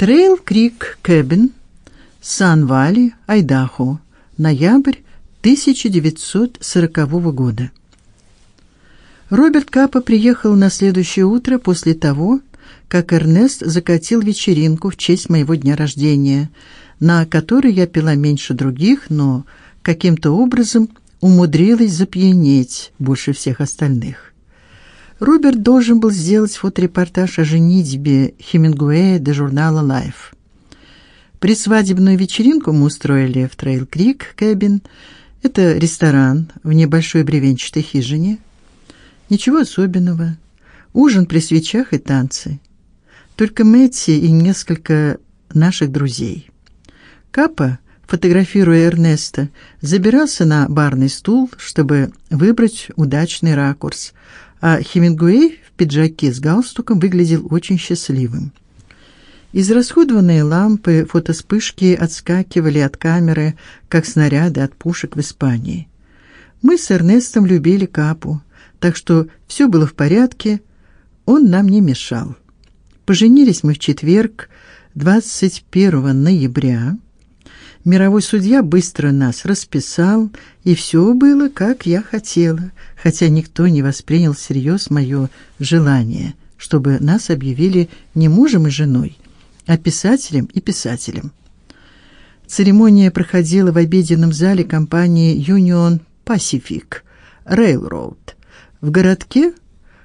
Трейл Крик Кэбин, Сан-Вали, Айдахо. Ноябрь 1940 года. Роберт Капа приехал на следующее утро после того, как Эрнест закатил вечеринку в честь моего дня рождения, на которой я пила меньше других, но каким-то образом умудрилась запьянеть больше всех остальных. Роберт должен был сделать фоторепортаж о женитьбе Хемингуэя для журнала Life. Предсвадебную вечеринку мы устроили в Трейл Крик Кэбин. Это ресторан в небольшой бревенчатой хижине. Ничего особенного. Ужин при свечах и танцы. Только Мэтти и несколько наших друзей. Капа, фотографируя Эрнеста, забирался на барный стул, чтобы выбрать удачный ракурс, а Хемингуэй в пиджаке с галстуком выглядел очень счастливым. Израсходованные лампы, фотоспышки отскакивали от камеры, как снаряды от пушек в Испании. Мы с Эрнестом любили Капу, так что все было в порядке, он нам не мешал. Поженились мы в четверг, 21 ноября. Мировой судья быстро нас расписал, и все было, как я хотела, хотя никто не воспринял всерьез мое желание, чтобы нас объявили не мужем и женой, а писателем и писателем. Церемония проходила в обеденном зале компании Union Pacific Railroad в городке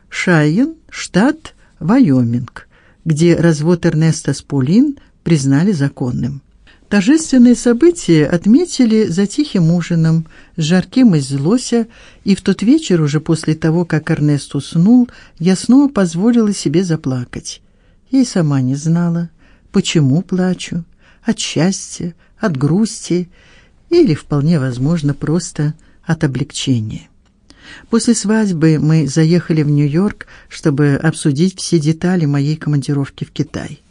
Шайен, штат Вайоминг, где развод Эрнеста с Полин признали законным. Торжественные события отметили за тихим ужином, с жарким из злося, и в тот вечер уже после того, как Эрнест уснул, я снова позволила себе заплакать. Я и сама не знала, почему плачу: от счастья, от грусти или вполне возможно просто от облегчения. После свадьбы мы заехали в Нью-Йорк, чтобы обсудить все детали моей командировки в Китай.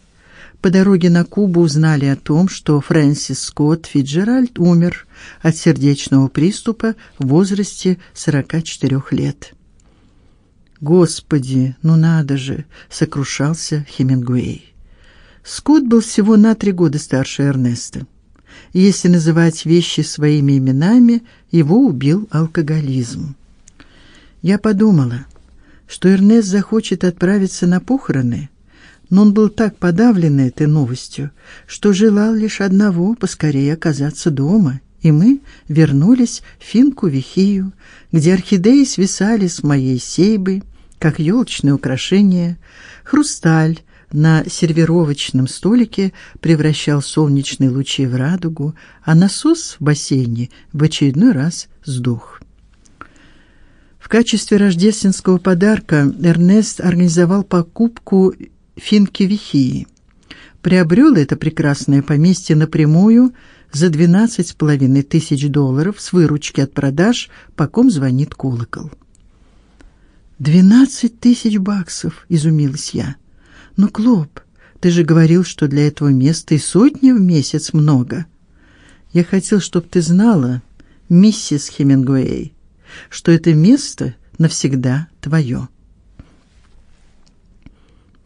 По дороге на Кубу узнали о том, что Фрэнсис Скотт Фиджеральд умер от сердечного приступа в возрасте 44 лет. Господи, ну надо же, сокрушался Хемингуэй. Скотт был всего на три года старше Эрнеста. Если называть вещи своими именами, его убил алкоголизм. Я подумала, что Эрнест захочет отправиться на похороны, но он был так подавлен этой новостью, что желал лишь одного поскорее оказаться дома, и мы вернулись в Финку-Вихию, где орхидеи свисали с моей сейбы, как елочные украшения, хрусталь на сервировочном столике превращал солнечные лучи в радугу, а насос в бассейне в очередной раз сдох. В качестве рождественского подарка Эрнест организовал покупку Финки Вихии. Приобрел это прекрасное поместье напрямую за двенадцать с половиной тысяч долларов с выручки от продаж, по ком звонит колокол. «Двенадцать тысяч баксов, изумилась я. Но Клоп, ты же говорил, что для этого места и сотни в месяц много. Я хотел, чтобы ты знала, миссис Хемингуэй, что это место навсегда твое.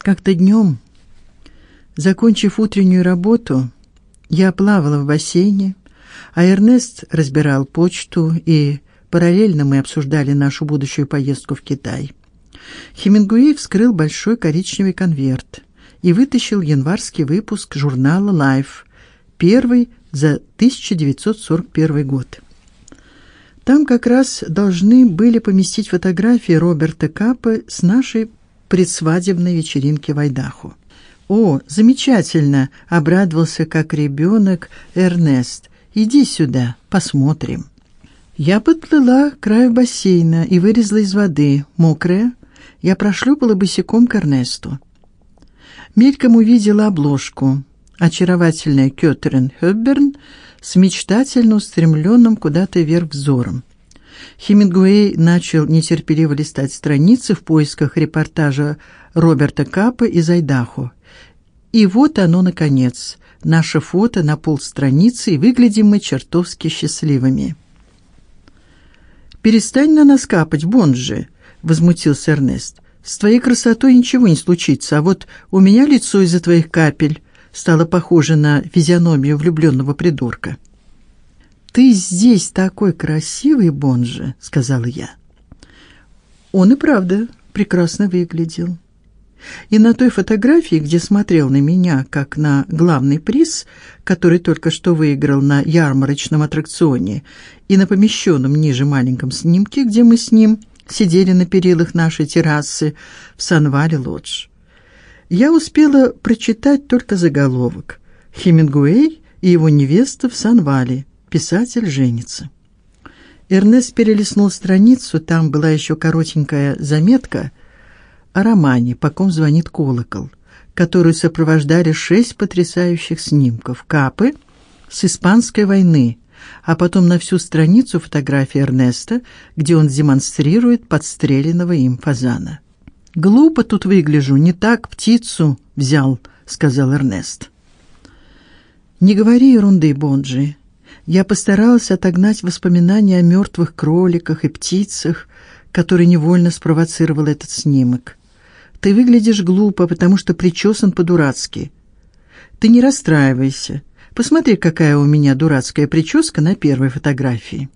Как-то днем, закончив утреннюю работу, я плавала в бассейне, а Эрнест разбирал почту, и параллельно мы обсуждали нашу будущую поездку в Китай. Хемингуэй вскрыл большой коричневый конверт и вытащил январский выпуск журнала Life, первый за 1941 год. Там как раз должны были поместить фотографии Роберта Капы с нашей предсвадебной вечеринки в Айдахо. О, замечательно, обрадовался как ребенок Эрнест. Иди сюда, посмотрим. Я подплыла к краю бассейна и вылезла из воды, мокрая. Я прошлепала босиком к Эрнесту. Мельком увидела обложку. Очаровательная Кётрин Хёбберн с мечтательно устремленным куда-то вверх взором. Хемингуэй начал нетерпеливо листать страницы в поисках репортажа Роберта Капа из Айдахо. И вот оно наконец. Наше фото на полстраницы, и выглядим мы чертовски счастливыми. Перестань на нас капать, Бонжи, возмутился Эрнест. С твоей красотой ничего не случится, а вот у меня лицо из-за твоих капель стала похожа на физиономию влюбленного придурка. Ты здесь такой красивый, Бонже, сказала я. Он и правда прекрасно выглядел. И на той фотографии, где смотрел на меня как на главный приз, который только что выиграл на ярмарочном аттракционе, и на помещенном ниже маленьком снимке, где мы с ним сидели на перилах нашей террасы в Сан-Вале-Лодж. Я успела прочитать только заголовок: Хемингуэй и его невеста в Сан-Вале. Писатель женится. Эрнест перелистнул страницу, там была еще коротенькая заметка о романе «По ком звонит колокол», которую сопровождали шесть потрясающих снимков капы с испанской войны, а потом на всю страницу фотографии Эрнеста, где он демонстрирует подстреленного им фазана. Глупо тут выгляжу, не так птицу взял, сказал Эрнест. Не говори ерунды, Бонджи. Я постарался отогнать воспоминания о мертвых кроликах и птицах, которые невольно спровоцировал этот снимок. Ты выглядишь глупо, потому что причёсан по-дурацки. Ты не расстраивайся. Посмотри, какая у меня дурацкая прическа на первой фотографии.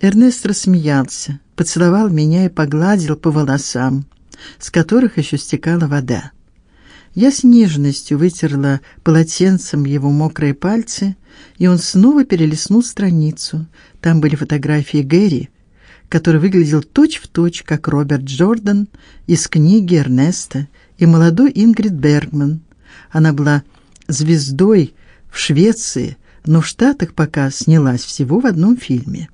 Эрнест рассмеялся, поцеловал меня и погладил по волосам, с которых еще стекала вода. Я с нежностью вытерла полотенцем его мокрые пальцы, и он снова перелистнул страницу. Там были фотографии Гэри, который выглядел точь-в-точь как Роберт Джордан из книги Эрнеста, и молодой Ингрид Бергман. Она была звездой в Швеции, но в Штатах пока снялась всего в одном фильме.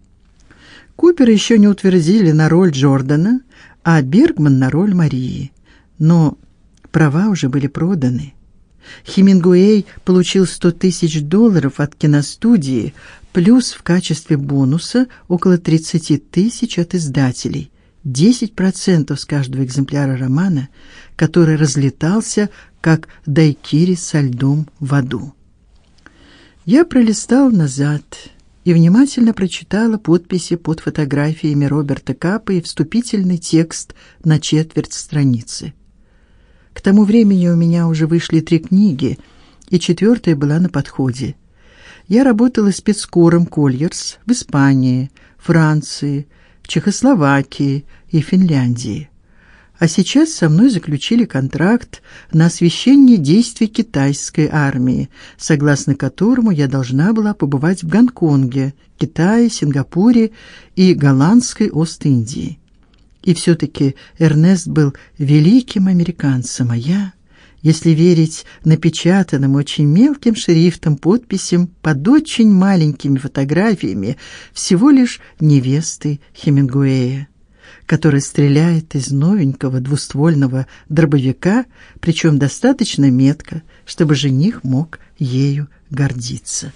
Купера еще не утвердили на роль Джордана, а Бергман на роль Марии. Но права уже были проданы. Хемингуэй получил 100 тысяч долларов от киностудии, плюс в качестве бонуса около 30 тысяч от издателей. 10% с каждого экземпляра романа, который разлетался как дайкири со льдом в аду. Я пролистал назад и внимательно прочитала подписи под фотографиями Роберта Капа и вступительный текст на четверть страницы. К тому времени у меня уже вышли три книги, и четвертая была на подходе. Я работала спецкором Кольерс в Испании, Франции, Чехословакии и Финляндии. А сейчас со мной заключили контракт на освещение действий китайской армии, согласно которому я должна была побывать в Гонконге, Китае, Сингапуре и голландской Ост-Индии. И все таки Эрнест был великим американцем, а я, если верить напечатанным очень мелким шрифтом подписям под очень маленькими фотографиями, всего лишь невесты Хемингуэя, которая стреляет из новенького двуствольного дробовика, причем достаточно метко, чтобы жених мог ею гордиться.